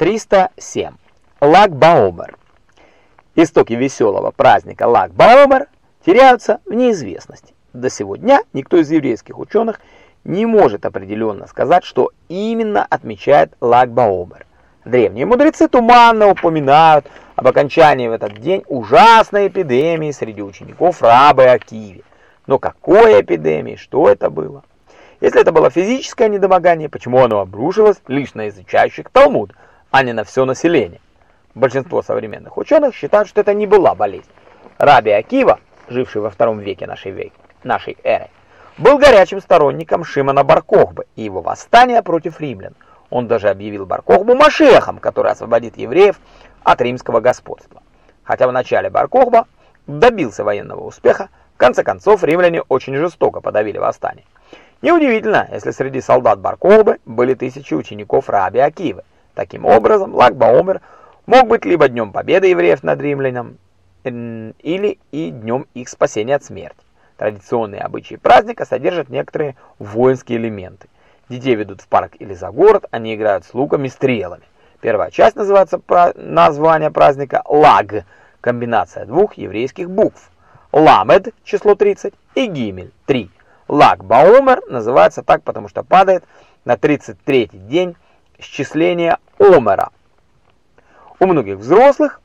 307. Лаг ба-Омер. Истоки веселого праздника Лаг ба-Омер теряются в неизвестности. До сего дня никто из еврейских ученых не может определенно сказать, что именно отмечает Лаг ба-Омер. Древние мудрецы туманно упоминают об окончании в этот день ужасной эпидемии среди учеников рабби Акивы. Но какой эпидемии? Что это было? Если это было физическое недомогание, почему оно обрушилось лишь на изучающих Талмуд, а не на все население? Большинство современных ученых считают, что это не была болезнь. Раби Акива, живший во втором веке нашей, век, нашей эры, был горячим сторонником Шимона Баркохбы и его восстания против римлян. Он даже объявил Баркохбу Машехом, который освободит евреев от римского господства. Хотя в начале Баркохба добился военного успеха, в конце концов римляне очень жестоко подавили восстание. Неудивительно, если среди солдат Баркохбы были тысячи учеников Раби Акивы. Таким образом, Лагбаумер мог быть либо днем победы евреев над римлянам, или и днем их спасения от смерти. Традиционные обычаи праздника содержат некоторые воинские элементы. Детей ведут в парк или за город, они играют с луками и стрелами. Первая часть называется название праздника «Лаг» – комбинация двух еврейских букв. «Ламед» – число 30 и «Гимель» – 3. «Лаг Баумер» называется так, потому что падает на 33-й день счисления Омера. У многих взрослых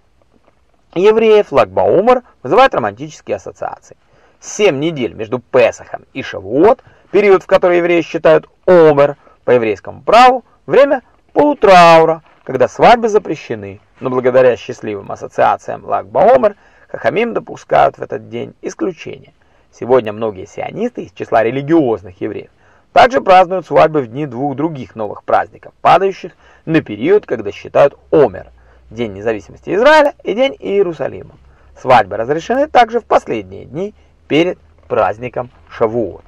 евреев Лаг Баумер вызывает романтические ассоциации. Семь недель между Песахом и Шавуот, период, в который евреи считают Омер по еврейскому праву, время полутраура, когда свадьбы запрещены, но благодаря счастливым ассоциациям Лагба-Омер Хахамим допускают в этот день исключения. Сегодня многие сионисты из числа религиозных евреев также празднуют свадьбы в дни двух других новых праздников, падающих на период, когда считают Омер – День независимости Израиля и День Иерусалима. Свадьбы разрешены также в последние дни перед праздником Шавуот.